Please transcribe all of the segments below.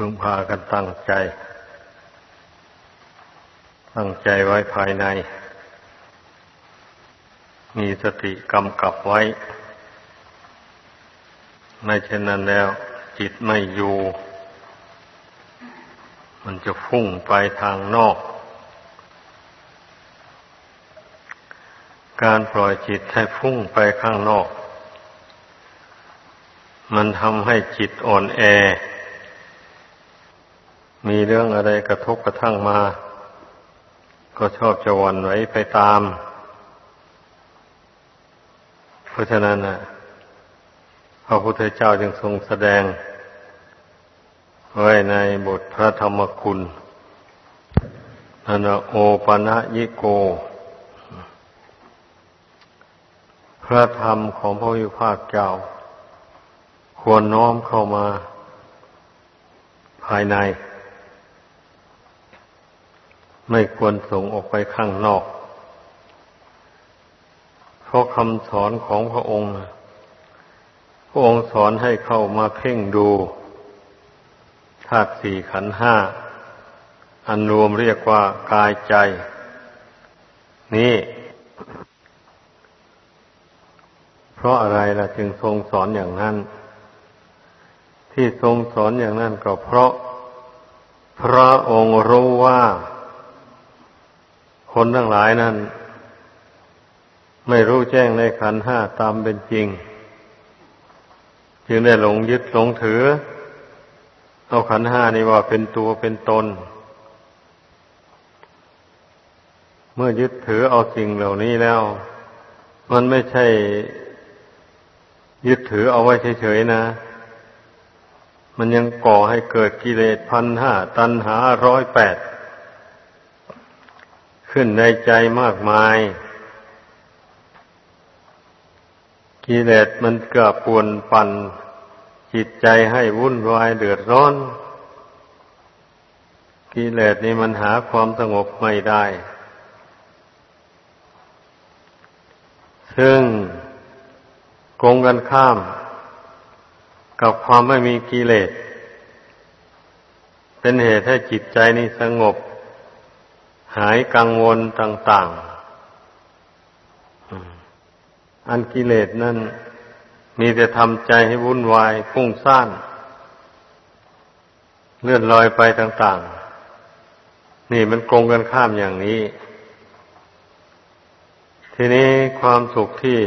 พึงพากันตั้งใจ ตั้งใจไว้ภายใน มีสติกำกับไว้ ไม่เช่นนั้นแล้ว จิตไม่อยู่ มันจะฟุ้งไปทางนอก การปล่อยจิตให้ฟุ้งไปข้างนอก มันทำให้จิตอ่อนแอ มีเรื่องอะไรกระทบกระทั่งมา ก็ชอบจะวันไหวไปตาม เพราะฉะนั้นนะพระพุทธเจ้าจึงทรงแสดง ไว้ในบทพระธรรมคุณนันโอปะนะยิโก พระธรรมของพระวิภาคเจ้า ควรน้อมเข้ามาภายใน ไม่ควรส่งออกไปข้างนอก เพราะคำสอนของพระองค์ พระองค์สอนให้เข้ามาเพ่งดูธาตุสี่ขันห้า อันรวมเรียกว่ากายใจ นี่ เพราะอะไรล่ะจึงทรงสอนอย่างนั้น ที่ทรงสอนอย่างนั้นก็เพราะ พระองค์รู้ว่า คนทั้งหลายนั้น ไม่รู้แจ้งในขันห้าตามเป็นจริง จึงได้หลงยึดหลงถือ เอาขันห้านี่ว่าเป็นตัวเป็นตน เมื่อยึดถือเอาสิ่งเหล่านี้แล้ว มันไม่ใช่ยึดถือเอาไว้เฉยๆนะ มันยังก่อให้เกิดกิเลสพันห้าตันหาร้อยแปด ขึ้นในใจมากมายกิเลสมันกือบปวนปั่นจิตใจให้วุ่นวายเดือดร้อนกิเลสนี่มันหาความสงบไม่ได้ ซึ่งกงกันข้าม กับความไม่มีกิเลส เป็นเหตุให้จิตใจนี่สงบ หายกังวลต่างๆ อันกิเลสนั่น มีแต่ทำใจให้วุ่นวายฟุ้งซ่าน เลื่อนลอยไปต่างๆ นี่มันกงกันข้ามอย่างนี้ ทีนี้ความสุขที่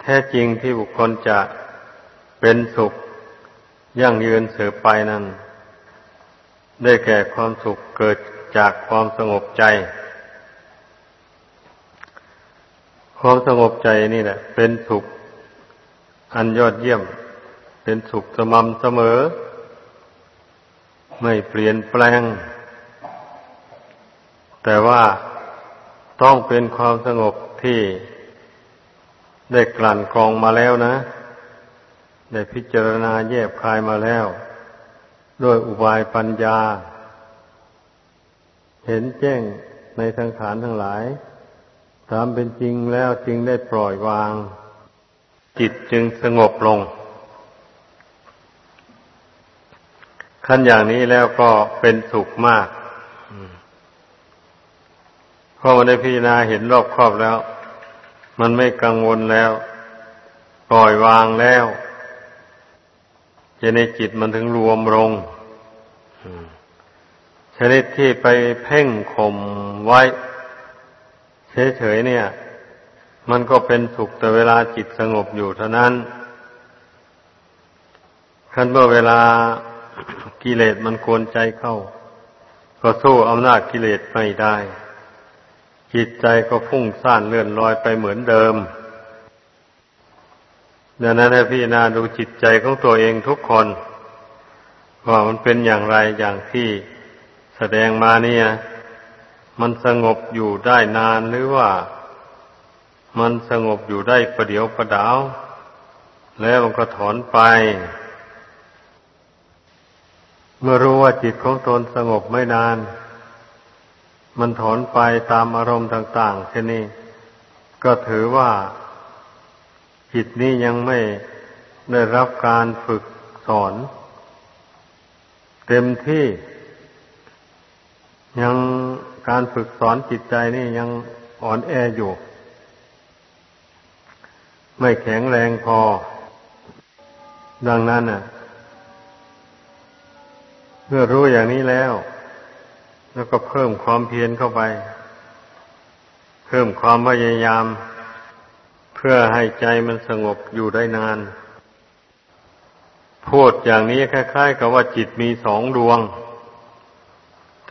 แท้จริงที่บุคคลจะเป็นสุขยั่งยืนเสือไปนั้น ได้แก่ความสุขเกิด จากความสงบใจ ความสงบใจนี่แหละ เป็นสุข อันยอดเยี่ยม เป็นสุขสม่ำเสมอ ไม่เปลี่ยนแปลง แต่ว่าต้องเป็นความสงบที่ได้กลั่นกรองมาแล้วนะ ได้พิจารณาแยบคายมาแล้ว ด้วยอุบายปัญญา เห็นแจ้งในสังขารทั้งหลายตามเป็นจริงแล้วจึงได้ปล่อยวาง จิตจึงสงบลง ขั้นอย่างนี้แล้วก็เป็นสุขมากเพราะมันได้พิจารณาเห็นรอบครอบแล้ว มันไม่กังวลแล้ว ปล่อยวางแล้วจะในจิตมันถึงรวมลง ชนิดที่ไปเพ่งข่มไว้ เฉยๆเนี่ย มันก็เป็นสุขแต่เวลาจิตสงบอยู่เท่านั้นคันเมื่อเวลากิเลสมันกวนใจเข้า ก็สู้อำนาจกิเลสไม่ได้ จิตใจก็พุ่งซ่านเลื่อนลอยไปเหมือนเดิมดังนั้นให้พี่นาดูจิตใจของตัวเองทุกคน ว่ามันเป็นอย่างไรอย่างที่ แสดงมาเนี่ย มันสงบอยู่ได้นานหรือว่า มันสงบอยู่ได้ประเดี๋ยวประดาว แล้วมันก็ถอนไป เมื่อรู้ว่าจิตของตนสงบไม่นาน มันถอนไปตามอารมณ์ต่างๆเช่นนี้ ก็ถือว่าจิตนี้ยังไม่ได้รับการฝึกสอน เต็มที่ ยังการฝึกสอนจิตใจนี่ยังอ่อนแออยู่ ไม่แข็งแรงพอ ดังนั้นน่ะ เมื่อรู้อย่างนี้แล้ว แล้วก็เพิ่มความเพียรเข้าไป เพิ่มความพยายาม เพื่อให้ใจมันสงบอยู่ได้นานพูดอย่างนี้คล้ายๆ กับว่าจิตมีสองดวง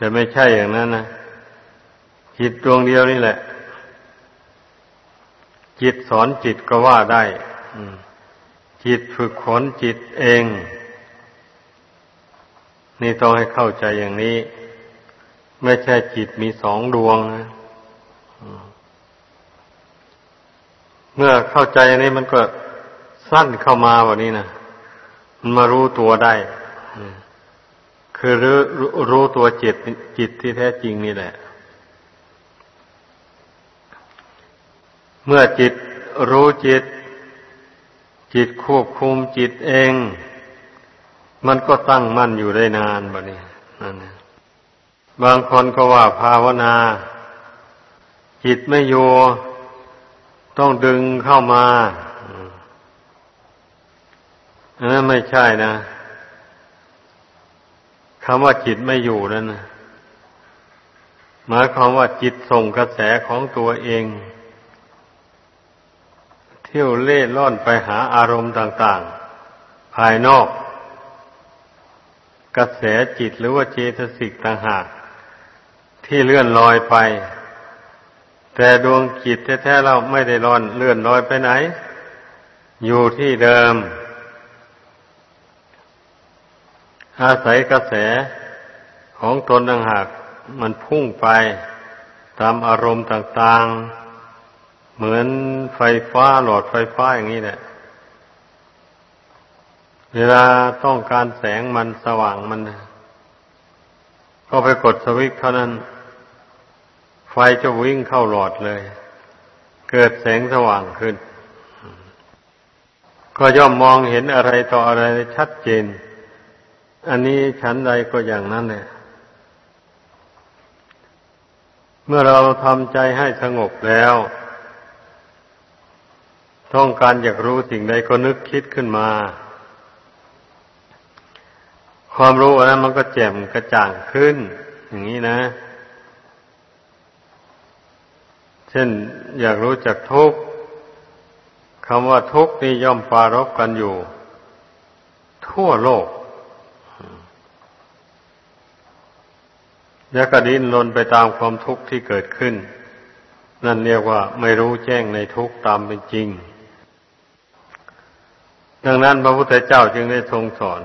แต่ไม่ใช่อย่างนั้นนะจิตดวงเดียวนี่แหละ จิตสอนจิตก็ว่าได้จิตฝึกขนจิตเอง นี่ต้องให้เข้าใจอย่างนี้ ไม่ใช่จิตมีสองดวงนะเมื่อเข้าใจอย่างนี้มันก็สั้นเข้ามาวันนี้นะมันมารู้ตัวได้ คือรู้รู้ตัวจิตจิตที่แท้จริงนี่แหละ เมื่อจิตรู้จิต จิตควบคุมจิตเอง มันก็ตั้งมั่นอยู่ได้นานแบบนี้นั่นนะบางคนก็ว่าภาวนา จิตไม่อยู่ต้องดึงเข้ามาอันนั้นไม่ใช่นะ คำว่าจิตไม่อยู่นั่นนะหมายความว่าจิตส่งกระแสของตัวเอง เที่ยวเล่ล่อนไปหาอารมณ์ต่างๆ ภายนอก กระแสจิตหรือว่าเจตสิกต่างหากที่เลื่อนลอยไป แต่ดวงจิตแท้ๆเราไม่ได้ล่อนเลื่อนลอยไปไหน อยู่ที่เดิม อาศัยกระแสของตนต่างหากมันพุ่งไปตามอารมณ์ต่างๆ เหมือนไฟฟ้าหลอดไฟฟ้าอย่างนี้แหละ เวลาต้องการแสงมันสว่างมัน ก็ไปกดสวิตช์เท่านั้น ไฟจะวิ่งเข้าหลอดเลย เกิดแสงสว่างขึ้น ก็ย่อมมองเห็นอะไรต่ออะไรชัดเจน อันนี้ชั้นใดก็อย่างนั้นเลยเมื่อเราทำใจให้สงบแล้ว ต้องการอยากรู้สิ่งใดก็นึกคิดขึ้นมา ความรู้อันนั้นมันก็แจ่มกระจ่างขึ้น อย่างนี้นะ เช่นอยากรู้จักทุกข์คำว่าทุกข์นี่ย่อมปารบกันอยู่ ทั่วโลก แล้วก็ดิ้นรนไปตามความทุกข์ที่เกิดขึ้น นั่นเรียกว่าไม่รู้แจ้งในทุกข์ตามเป็นจริง ดังนั้นพระพุทธเจ้าจึงได้ทรงสอน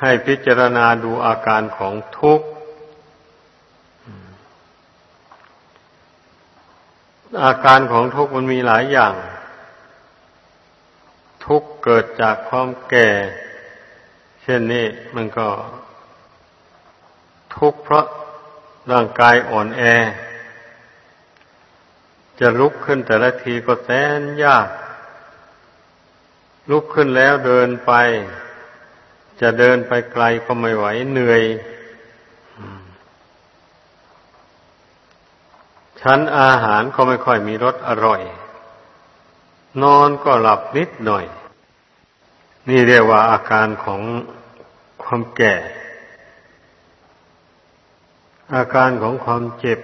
ให้พิจารณาดูอาการของทุกข์อาการของทุกข์มันมีหลายอย่าง ทุกข์เกิดจากความแก่ เช่นนี้มันก็ ทุกข์เพราะร่างกายอ่อนแอ จะลุกขึ้นแต่ละทีก็แสนยาก ลุกขึ้นแล้วเดินไป จะเดินไปไกลก็ไม่ไหวเหนื่อยชั้นอาหารก็ไม่ค่อยมีรสอร่อย นอนก็หลับนิดหน่อย นี่เรียกว่าอาการของความแก่ อาการของความเจ็บ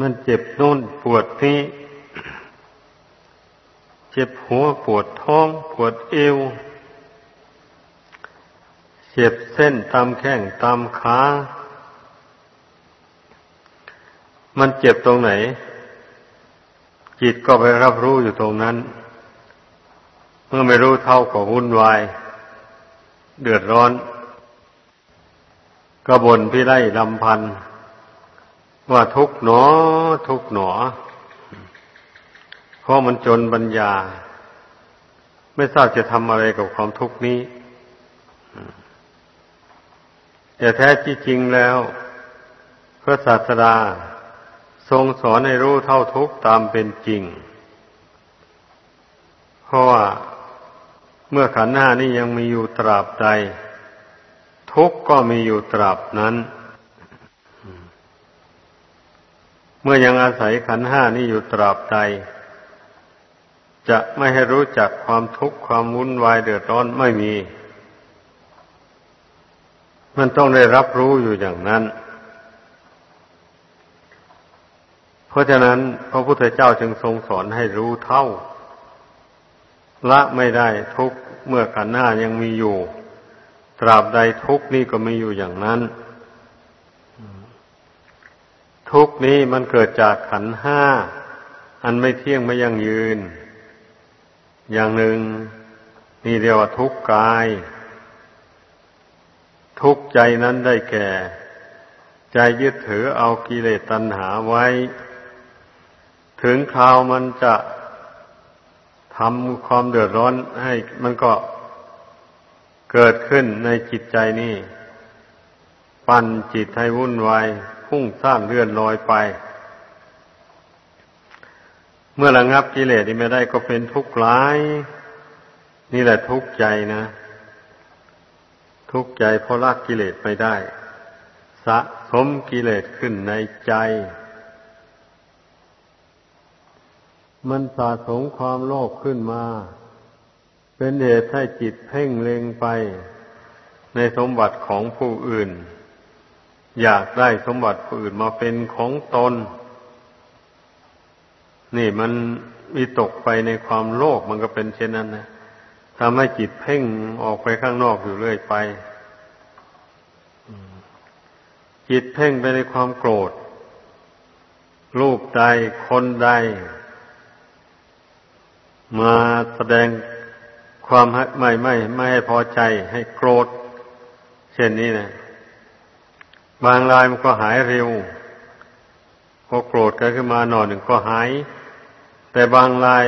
มันเจ็บนู่นปวดนี้ เจ็บหัวปวดท้อง ปวดเอว เจ็บเส้นตามแข้งตามขา มันเจ็บตรงไหน จิตก็ไปรับรู้อยู่ตรงนั้น เมื่อไม่รู้เท่าก็วุ่นวาย เดือดร้อน ก็บ่นพี่ไล่ลำพัน ว่าทุกหนอ ทุกหนอ เพราะมันจนปัญญา ไม่ทราบจะทำอะไรกับความทุกข์นี้แต่แท้ที่จริงแล้ว พระศาสดาทรงสอนให้รู้เท่าทุกข์ตามเป็นจริง เพราะว่าเมื่อขันธ์ห้านี้ยังมีอยู่ตราบใด ทุกข์ก็มีอยู่ตราบนั้น เมื่อยังอาศัยขันห้านี้อยู่ตราบใด จะไม่ให้รู้จักความทุกข์ความวุ่นวายเดือดร้อนไม่มี มันต้องได้รับรู้อยู่อย่างนั้น เพราะฉะนั้นพระพุทธเจ้าจึงทรงสอนให้รู้เท่า ละไม่ได้ทุกเมื่อขันหน้ายังมีอยู่ ตราบใดทุกนี้ก็ไมีอยู่อย่างนั้น ทุกนี้มันเกิดจากขันห้า อันไม่เที่ยงไม่ยั่งยืน อย่างหนึ่งนี่เรียกว่าทุกกาย ทุกใจนั้นได้แก่ ใจยึดถือเอากิเลสตัณหาไว้ ถึงคราวมันจะทำความเดือดร้อนให้มันก็ เกิดขึ้นในจิตใจนี่ ปั่นจิตให้วุ่นวายพุ่งสร้างเลื่อนลอยไป เมื่อระงับกิเลสนี้ไม่ได้ก็เป็นทุกข์ร้าย นี่แหละทุกข์ใจนะ ทุกข์ใจเพราะละกิเลสไม่ได้ สะสมกิเลสขึ้นในใจ มันสะสมความโลภขึ้นมา เป็นเหตุให้จิตเพ่งเล็งไป ในสมบัติของผู้อื่น อยากได้สมบัติผู้อื่นมาเป็นของตน นี่มันมีตกไปในความโลภมันก็เป็นเช่นนั้นนะทำให้จิตเพ่งออกไปข้างนอกอยู่เรื่อยไป จิตเพ่งไปในความโกรธ รูปใดคนใด มาแสดง ความไม่ไม่ไม่ให้พอใจให้โกรธ เช่นนี้นะบางรายมันก็หายเร็วพอโกรธกันขึ้นมาหน่อยหนึ่งก็หาย แต่บางราย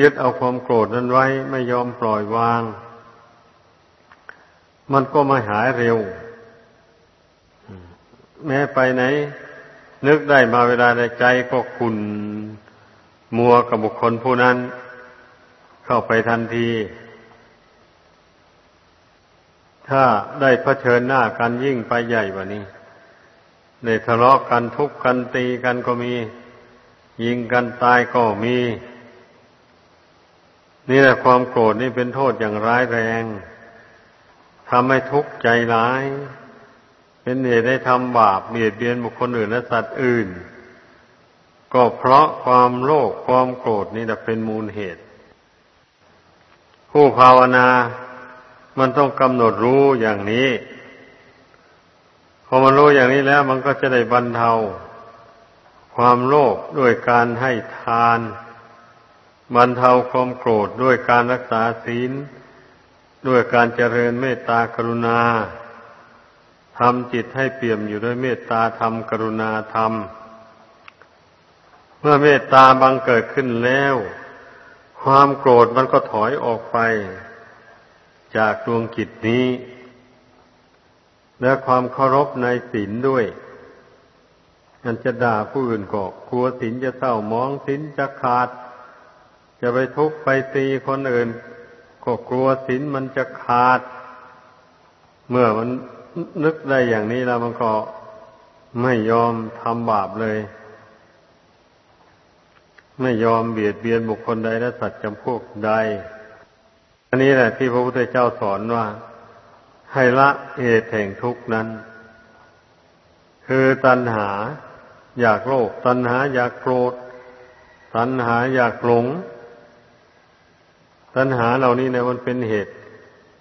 ยึดเอาความโกรธนั้นไว้ไม่ยอมปล่อยวาง มันก็ไม่หายเร็ว แม้ไปไหน นึกได้มาเวลาใดใจก็ขุนมัวกับบุคคลผู้นั้น เข้าไปทันที ถ้าได้เผชิญหน้ากันยิ่งไปใหญ่กว่านี้ในทะเลาะกันทุบกันตีกันก็มี ยิงกันตายก็มี นี่แหละความโกรธนี่เป็นโทษอย่างร้ายแรงทำให้ทุกข์ใจร้าย เป็นเหตุให้ทำบาปเบียดเบียนบุคคลอื่นและสัตว์อื่น ก็เพราะความโลภความโกรธนี่แหละเป็นมูลเหตุ ผู้ภาวนา มันต้องกำหนดรู้อย่างนี้ พอมันรู้อย่างนี้แล้วมันก็จะได้บรรเทา ความโลภด้วยการให้ทาน บรรเทาความโกรธด้วยการรักษาศีล ด้วยการเจริญเมตตากรุณาทำจิตให้เปี่ยมอยู่ด้วยเมตตาธรรมกรุณาธรรม เมื่อเมตตาบังเกิดขึ้นแล้ว ความโกรธมันก็ถอยออกไป จากดวงจิตนี้ และความเคารพในศีลด้วยมันจะด่าผู้อื่นก็กลัวศีลจะเศร้ามองศีลจะขาด จะไปทุบไปตีคนอื่น ก็กลัวศีลมันจะขาด เมื่อมันนึกได้อย่างนี้แล้วมันก็ไม่ยอมทำบาปเลย ไม่ยอมเบียดเบียนบุคคลใดและสัตว์จำพวกใด อันนี้แหละที่พระพุทธเจ้าสอนว่า ให้ละเหตุแห่งทุกข์นั้น คือตัณหาอยากโลภตัณหาอยากโกรธ ตัณหาอยากหลง ตัณหาเหล่านี้เนี่ยมันเป็นเหตุ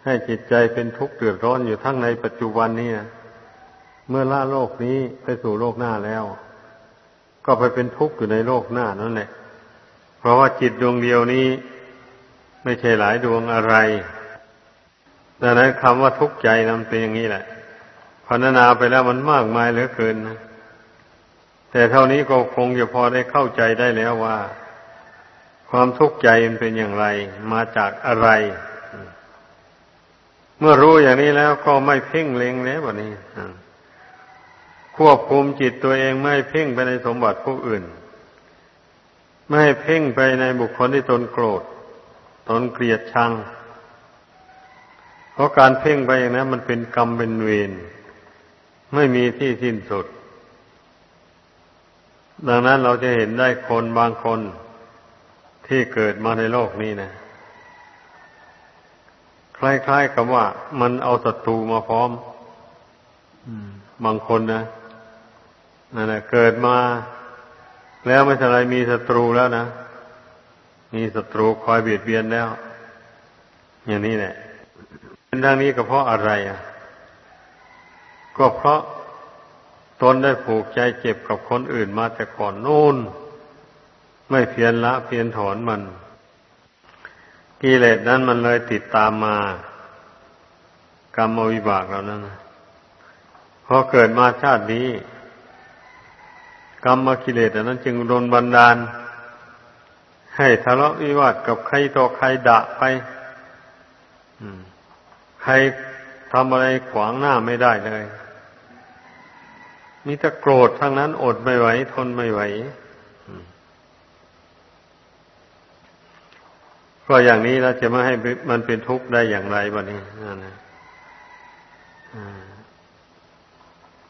ให้จิตใจเป็นทุกข์เดือดร้อนอยู่ทั้งในปัจจุบันนี้เมื่อละโลกนี้ไปสู่โลกหน้าแล้ว ก็ไปเป็นทุกข์อยู่ในโลกหน้านั่นแหละ เพราะว่าจิตดวงเดียวนี้ ไม่ใช่หลายดวงอะไรดังนั้นคำว่าทุกข์ใจนั้นเป็นอย่างนี้แหละพัฒนาไปแล้วมันมากมายเหลือเกินนะแต่เท่านี้ก็คงจะพอได้เข้าใจได้แล้วว่า ความทุกข์ใจมันเป็นอย่างไร มาจากอะไร เมื่อรู้อย่างนี้แล้วก็ไม่เพ่งเล็งแล้วแบบนี้ควบคุมจิตตัวเองไม่เพ่งไปในสมบัติผู้อื่น ไม่ให้เพ่งไปในบุคคลที่ตนโกรธ ตนเกลียดชัง เพราะการเพ่งไปอย่างนั้นมันเป็นกรรมเป็นเวรไม่มีที่สิ้นสุด ดังนั้นเราจะเห็นได้คนบางคนที่เกิดมาในโลกนี้นะ คล้ายๆกับว่ามันเอาศัตรูมาพร้อมบางคนนะนั่นแหละเกิดมา แล้วไม่ใช่ไรมีศัตรูแล้วนะ มีศัตรูคอยเบียดเบียนแล้ว อย่างนี้แหละเป็นทางนี้ก็เพราะอะไรอะ ก็เพราะตนได้ผูกใจเจ็บกับคนอื่นมาแต่ก่อนนู่น ไม่เพียรละเพียรถอนมันกิเลสนั้นมันเลยติดตามมากรรมวิบากเรานั้นะพอเกิดมาชาตินี้ กรรมกิเลสนั้นจึงโดนบันดาล ให้ทะเลาะวิวาทกับใครต่อใครด่าไปใครทำอะไรขวางหน้าไม่ได้เลย มีแต่โกรธทั้งนั้นอดไม่ไหว ทนไม่ไหวก็อย่างนี้เราจะไม่ให้มันเป็นทุกข์ได้อย่างไรบ้านี้นั่นนะ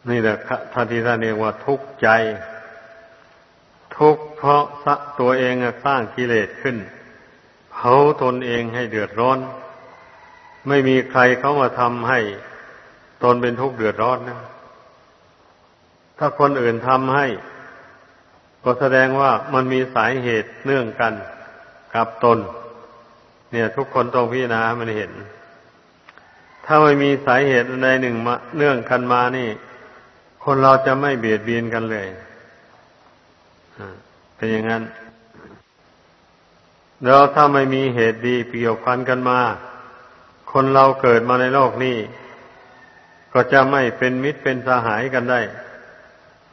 นี่แหละท่านที่ท่านเรียกว่าทุกข์ใจ ทุกข์เพราะสะตัวเองสร้างกิเลสขึ้นเผาตนเองให้เดือดร้อน ไม่มีใครเขามาทำให้ตนเป็นทุกข์เดือดร้อนนะ ถ้าคนอื่นทำให้ ก็แสดงว่ามันมีสายเหตุเนื่องกันกับตน เนี่ย ทุกคนต้องพิจารณามันเห็น ถ้าไม่มีสายเหตุใดหนึ่งมาเนื่องกันมานี่ คนเราจะไม่เบียดเบียนกันเลย เป็นอย่างนั้น แล้วถ้าไม่มีเหตุดีเกี่ยวพันกันมา คนเราเกิดมาในโลกนี้ ก็จะไม่เป็นมิตรเป็นสหายกันได้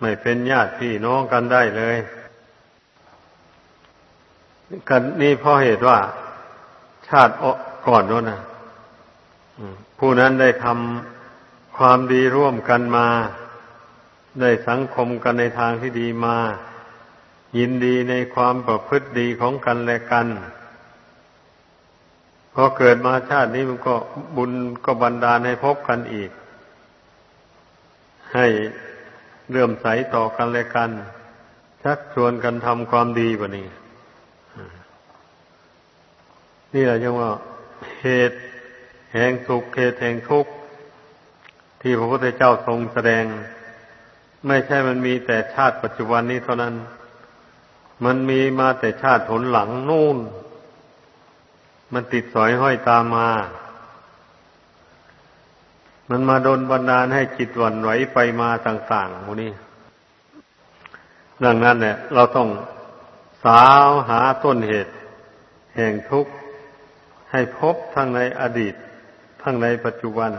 ไม่เป็นญาติพี่น้องกันได้เลยกันนี่เพราะเหตุว่าชาติก่อนโน้นนะผู้นั้นได้ทำความดีร่วมกันมา ได้สังคมกันในทางที่ดีมา ยินดีในความประพฤติดีของกันและกันพอเกิดมาชาตินี้มันก็บุญก็บันดาลให้พบกันอีก ให้เลื่อมใสต่อกันและกัน ชักชวนกันทำความดีแบบนี้ นี่แหละจังว่าเหตุแห่งสุขเหตุแห่งทุกข์ที่พระพุทธเจ้าทรงแสดง ไม่ใช่มันมีแต่ชาติปัจจุบันนี้เท่านั้น มันมีมาแต่ชาติผลหลังนู่น มันติดสอยห้อยตามมา มันมาโดนบันดาลให้จิตวันไหวไปมาต่างๆพวกนี้ ดังนั้นเนี่ยเราต้องสาวหาต้นเหตุ แห่งทุกข์ให้พบทั้งในอดีต ทั้งในปัจจุบัน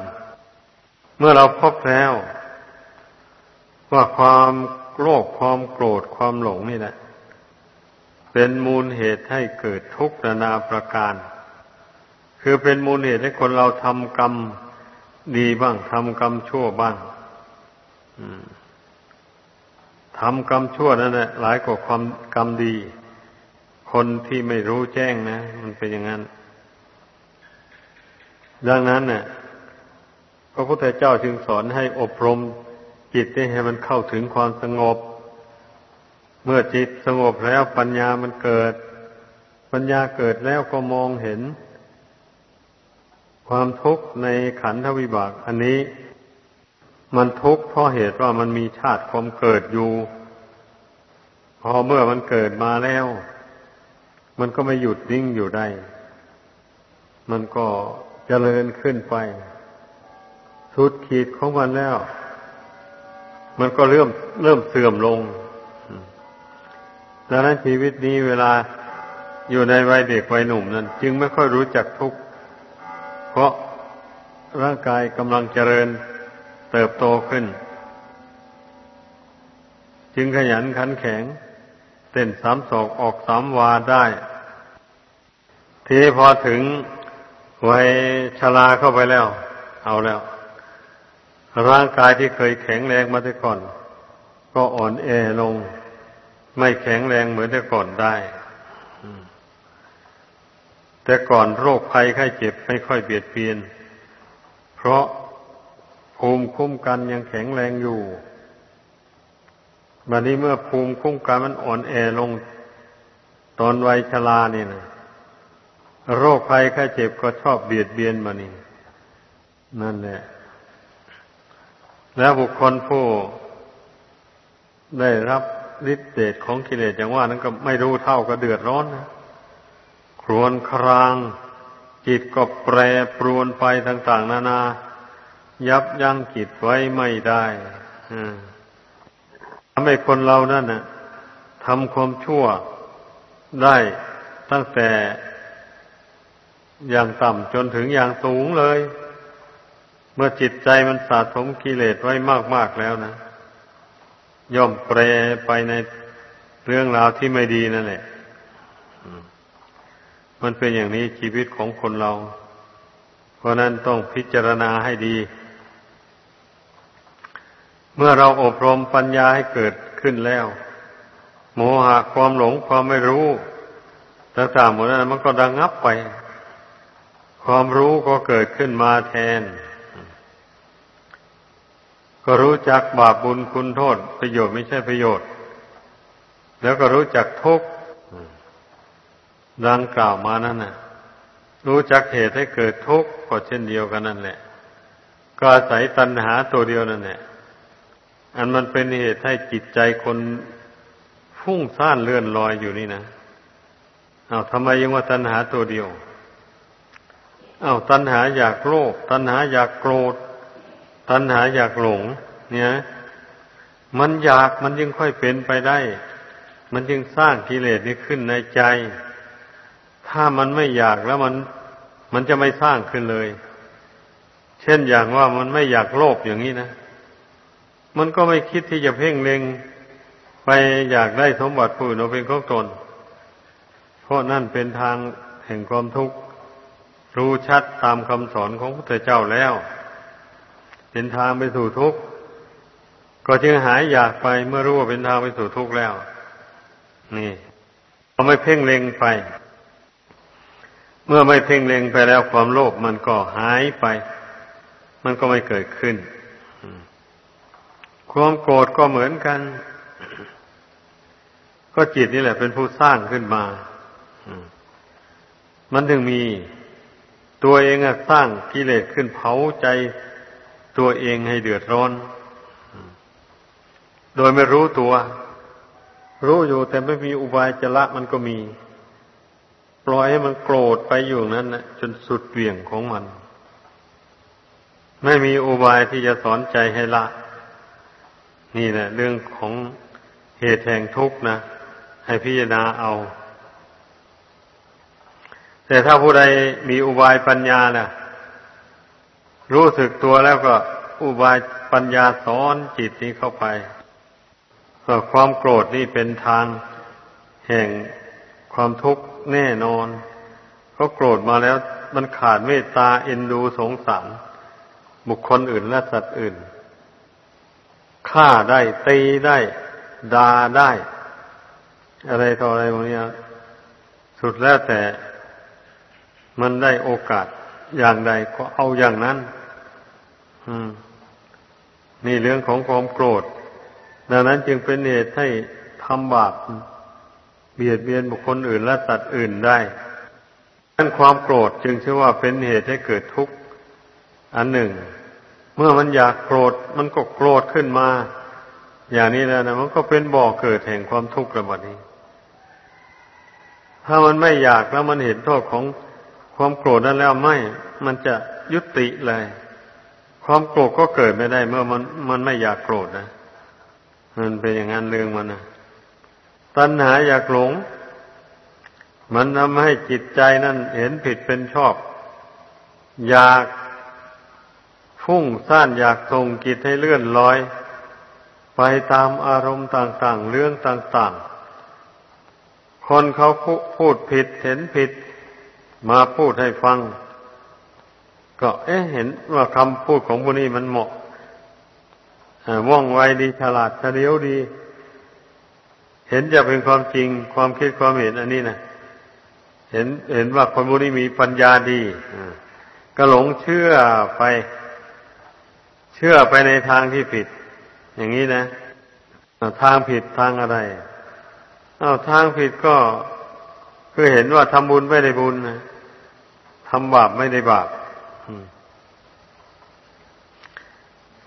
เมื่อเราพบแล้ว ว่าความโลภความโกรธความหลงนี่แหละ เป็นมูลเหตุให้เกิดทุกข์นานาประการ คือเป็นมูลเหตุให้คนเราทำกรรมดีบ้างทำกรรมชั่วบ้างทำกรรมชั่วนั่นแหละหลายกว่าความกรรมดี คนที่ไม่รู้แจ้งนะ มันเป็นอย่างนั้น ดังนั้นเนี่ยพระพุทธเจ้าจึงสอนให้อบรมจิตให้มันเข้าถึงความสงบ เมื่อจิตสงบแล้วปัญญามันเกิด ปัญญาเกิดแล้วก็มองเห็น ความทุกข์ในขันธวิบาก อันนี้มันทุกข์เพราะเหตุว่ามันมีชาติความเกิดอยู่ พอเมื่อมันเกิดมาแล้ว มันก็ไม่หยุดนิ่งอยู่ได้ มันก็เจริญขึ้นไป สุดขีดของมันแล้ว มันก็เริ่มเริ่มเสื่อมลง ดังนั้นชีวิตนี้เวลาอยู่ในวัยเด็กวัยหนุ่มนั้น จึงไม่ค่อยรู้จักทุกข์เพราะร่างกายกำลังเจริญเติบโตขึ้น จึงขยันขันแข็ง เต้นสามศอกออกสามวาได้ ทีพอถึงวัยชราเข้าไปแล้ว เอาแล้ว ร่างกายที่เคยแข็งแรงมาแต่ก่อน ก็อ่อนแอลง ไม่แข็งแรงเหมือนแต่ก่อนได้ แต่ก่อนโรคภัยไข้เจ็บไม่ค่อยเบียดเบียน เพราะภูมิคุ้มกันยังแข็งแรงอยู่บัดนี้เมื่อภูมิคุ้มกันมันอ่อนแอลง ตอนวัยชรานี่นะโรคภัยไข้เจ็บก็ชอบเบียดเบียนมานี่นั่นแหละ แล้วบุคคลผู้ได้รับ ฤทธิเดชของกิเลสอย่างว่านั้นก็ไม่รู้เท่าก็เดือดร้อนนะครวนคราง จิตก็แปรปรวนไปต่าง ๆ นานา ยับยั้งจิตไว้ไม่ได้ทำให้คนเรานั่นนะทำความชั่วได้ตั้งแต่อย่างต่ำจนถึงอย่างสูงเลย เมื่อจิตใจมันสะสมกิเลสไว้มาก ๆ แล้วนะ ย่อมแปรไปในเรื่องราวที่ไม่ดีนั่นแหละ มันเป็นอย่างนี้ชีวิตของคนเรา เพราะนั้นต้องพิจารณาให้ดี เมื่อเราอบรมปัญญาให้เกิดขึ้นแล้ว โมหะความหลงความไม่รู้ต่างๆหมดนั้นมันก็ดังงับไป ความรู้ก็เกิดขึ้นมาแทน ก็รู้จักบาปบุญคุณโทษ ประโยชน์ไม่ใช่ประโยชน์ แล้วก็รู้จักทุกข์ดังกล่าวมานั่นนะรู้จักเหตุให้เกิดทุกข์ก็เช่นเดียวกันนั่นแหละ ก็อาศัยตัณหาตัวเดียวนั่นแหละอันมันเป็นเหตุให้จิตใจคนฟุ้งซ่านเลื่อนลอยอยู่นี่นะเอาทำไมยังว่าตัณหาตัวเดียว เอาตัณหาอยากโลภตัณหาอยากโกรธ ตัณหาอยากหลง เนี่ย มันอยากมันยังค่อยเป็นไปได้ มันจึงสร้างกิเลสนี้ขึ้นในใจ ถ้ามันไม่อยากแล้วมัน มันจะไม่สร้างขึ้นเลย เช่นอย่างว่ามันไม่อยากโลภอย่างนี้นะ มันก็ไม่คิดที่จะเพ่งเล็งไปอยากได้สมบัติผู้อื่นเป็นของตน เพราะนั่นเป็นทางแห่งความทุกข์ รู้ชัดตามคำสอนของพระพุทธเจ้าแล้ว เป็นทางไปสู่ทุกข์ก็จึงหายอยากไปเมื่อรู้ว่าเป็นทางไปสู่ทุกข์แล้ว นี่เราไม่เพ่งเล็งไป เมื่อไม่เพ่งเล็งไปแล้วความโลภมันก็หายไป มันก็ไม่เกิดขึ้น ความโกรธก็เหมือนกัน ก็จิตนี่แหละ เป็นผู้สร้างขึ้นมา มันถึงมีตัวเองสร้างกิเลสขึ้นเผาใจ ตัวเองให้เดือดร้อน โดยไม่รู้ตัว รู้อยู่แต่ไม่มีอุบายจะละมันก็มี ปล่อยให้มันโกรธไปอยู่นั้นนะจนสุดเวี่ยงของมัน ไม่มีอุบายที่จะสอนใจให้ละ นี่แหละเรื่องของเหตุแห่งทุกข์นะ ให้พิจารณาเอา แต่ถ้าผู้ใดมีอุบายปัญญานะ่ะ รู้สึกตัวแล้วก็อุบายปัญญาสอนจิตนี้เข้าไปว่าความโกรธนี่เป็นทางแห่งความทุกข์แน่นอนเขาโกรธมาแล้วมันขาดเมตตาเอ็นดูสงสาร บุคคลอื่นและสัตว์อื่นฆ่าได้ตีได้ด่าได้ อะไรต่ออะไรพวกนี้สุดแล้วแต่มันได้โอกาส อย่างใดก็เอาอย่างนั้นนี่เรื่องของความโกรธ ดังนั้นจึงเป็นเหตุให้ทำบาปเบียดเบียนบุคคลอื่นและสัตว์อื่นได้ดังนั้นความโกรธจึงชื่อว่าเป็นเหตุให้เกิดทุกข์อันหนึ่ง เมื่อมันอยากโกรธมันก็โกรธขึ้นมา อย่างนี้แล้วนะมันก็เป็นบ่อเกิดแห่งความทุกข์ระบาดนี้ ถ้ามันไม่อยากแล้วมันเห็นโทษของ ความโกรธนั้นแล้วไม่ มันจะยุติเลย ความโกรธก็เกิดไม่ได้ เมื่อมันมันไม่อยากโกรธนะมันเป็นอย่างนั้นเรื่องมันนะตัณหาอยากหลง มันทำให้จิตใจนั่นเห็นผิดเป็นชอบ อยากฟุ้งซ่านอยากส่งกิจให้เลื่อนลอย ไปตามอารมณ์ต่าง ๆ เรื่องต่าง ๆ คนเขาพูดผิดเห็นผิด มาพูดให้ฟัง ก็เอ๊ะเห็นว่าคำพูดของผู้นี้มันเหมาะว่องไวดีฉลาดเฉลียวดี เห็นจะเป็นความจริงความคิดความเห็นอันนี้นะเห็นเห็นว่าคนบุนี้มีปัญญาดีก็หลงเชื่อไป เชื่อไปในทางที่ผิด อย่างนี้นะทางผิดทางอะไรอาทางผิดก็ คือเห็นว่าทำบุญไม่ได้บุญนะทำบาปไม่ได้บาป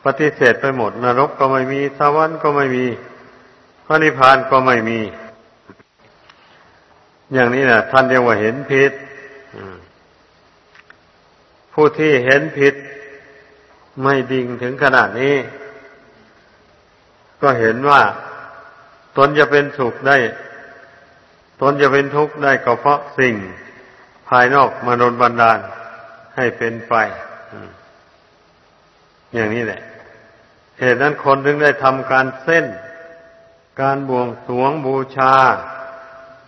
ปฏิเสธไปหมด นรกก็ไม่มีสวรรค์ก็ไม่มีพระนิพพานก็ไม่มี อย่างนี้นะท่านเรียกว่าเห็นผิดผู้ที่เห็นผิด ไม่ดิ่งถึงขนาดนี้ ก็เห็นว่า ตนจะเป็นสุขได้ ตนจะเป็นทุกข์ได้ก็เพราะสิ่งภายนอกมานบันดาลให้เป็นไปอย่างนี้แหละ เหตุนั้นคนถึงได้ทำการเส้น การบวงสวงบูชา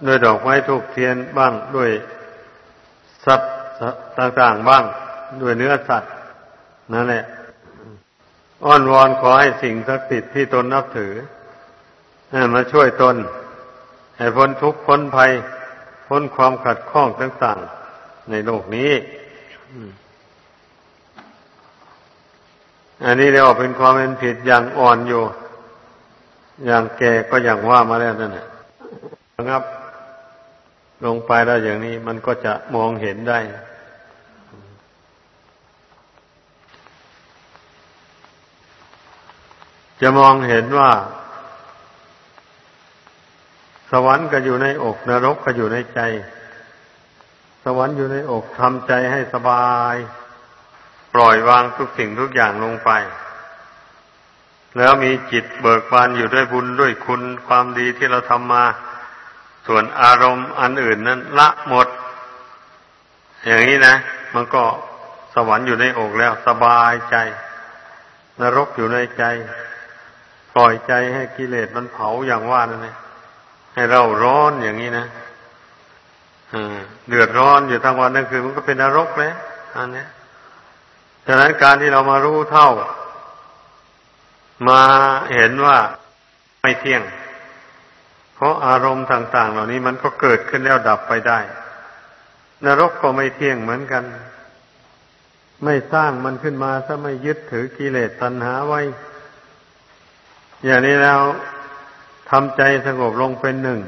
ด้วยดอกไม้ทูกเทียนบ้างด้วยสัตว์ต่างๆบ้าง ด้วยเนื้อสัตว์ นั่นแหละ อ้อนวอนขอให้สิ่งศักดิ์สิทธิ์ที่ตนนับถือมาช่วยตน ให้พ้นทุกข์พ้นภัย พ้นความขัดข้องต่างๆ ในโลกนี้ อันนี้เรียกว่าเป็นความเป็นผิดอย่างอ่อนอยู่ อย่างแก่ก็อย่างว่ามาแล้วนั่นแหละครับ ลงไปแล้วอย่างนี้มันก็จะมองเห็นได้จะมองเห็นว่า สวรรค์ก็อยู่ในอก นรกก็อยู่ในใจ สวรรค์อยู่ในอกทำใจให้สบาย ปล่อยวางทุกสิ่งทุกอย่างลงไป แล้วมีจิตเบิกบานอยู่ด้วยบุญด้วยคุณความดีที่เราทำมา ส่วนอารมณ์อันอื่นนั้นละหมด อย่างนี้นะ มันก็สวรรค์อยู่ในอกแล้วสบายใจ นรกอยู่ในใจ ปล่อยใจให้กิเลสมันเผาอย่างว่านั่นเอง ให้เราร้อนอย่างนี้นะเดือดร้อนอยู่ทั้งวันทั้งคืนมันก็เป็นนรกแล้วอันนี้ฉะนั้นการที่เรามารู้เท่า มาเห็นว่าไม่เที่ยง เพราะอารมณ์ต่าง ๆ เหล่านี้มันก็เกิดขึ้นแล้วดับไปได้ นรกก็ไม่เที่ยงเหมือนกัน ไม่สร้างมันขึ้นมาถ้าไม่ยึดถือกิเลสตัณหาไว้ อย่างนี้แล้ว ทำใจสงบลงเป็นหนึ่ง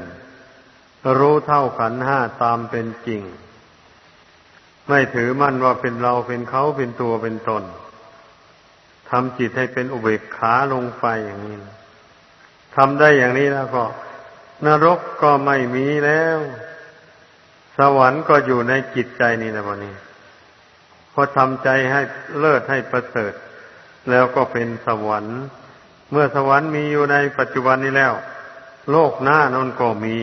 รู้เท่าขันห้าตามเป็นจริง ไม่ถือมั่นว่าเป็นเราเป็นเขาเป็นตัวเป็นตนทำจิตให้เป็นอุเบกขาลงไปอย่างนี้ทำได้อย่างนี้แล้วก็ นรกก็ไม่มีแล้ว สวรรค์ก็อยู่ในจิตใจนี่นะวันนี้พอทำใจให้เลิศให้ประเสริฐ แล้วก็เป็นสวรรค์ เมื่อสวรรค์มีอยู่ในปัจจุบันนี้แล้ว โลกหน้านนก็มี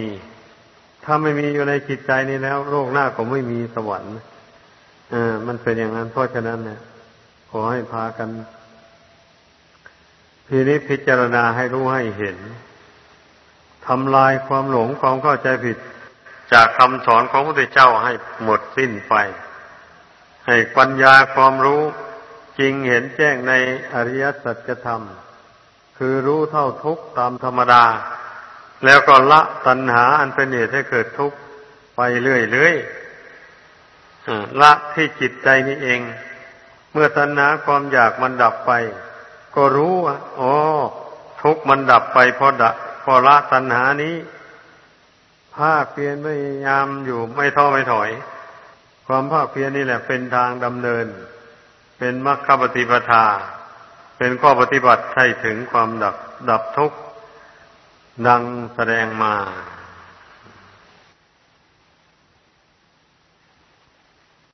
ถ้าไม่มีอยู่ในจิตใจนี้แล้ว โลกหน้าก็ไม่มีสวรรค์อ่ามันเป็นอย่างนั้นเพราะฉะนั้นเนี่ยขอให้พากันพินิจพิจารณาให้รู้ให้เห็นทำลายความหลงความเข้าใจผิด จากคำสอนของพระพุทธเจ้าให้หมดสิ้นไป ให้ปัญญาความรู้จริงเห็นแจ้งในอริยสัจธรรม คือรู้เท่าทุกตามธรรมดา แล้วก็ละตัณหาอันเป็นเหตุให้เกิดทุกข์ไปเรื่อยๆละที่จิตใจนี่เอง เมื่อตัณหาความอยากมันดับไป ก็รู้ว่าอ๋อทุกข์มันดับไปเพราะดะเพราะละตัณหานี้ภาคเพียรพยายามอยู่ไม่ท้อไม่ถอย ความภาคเพียรนี่แหละ เป็นทางดำเนิน เป็นมรรคปฏิปทา เป็นข้อปฏิบัติให้ถึงความดับดับทุกข์ ดังแสดงมา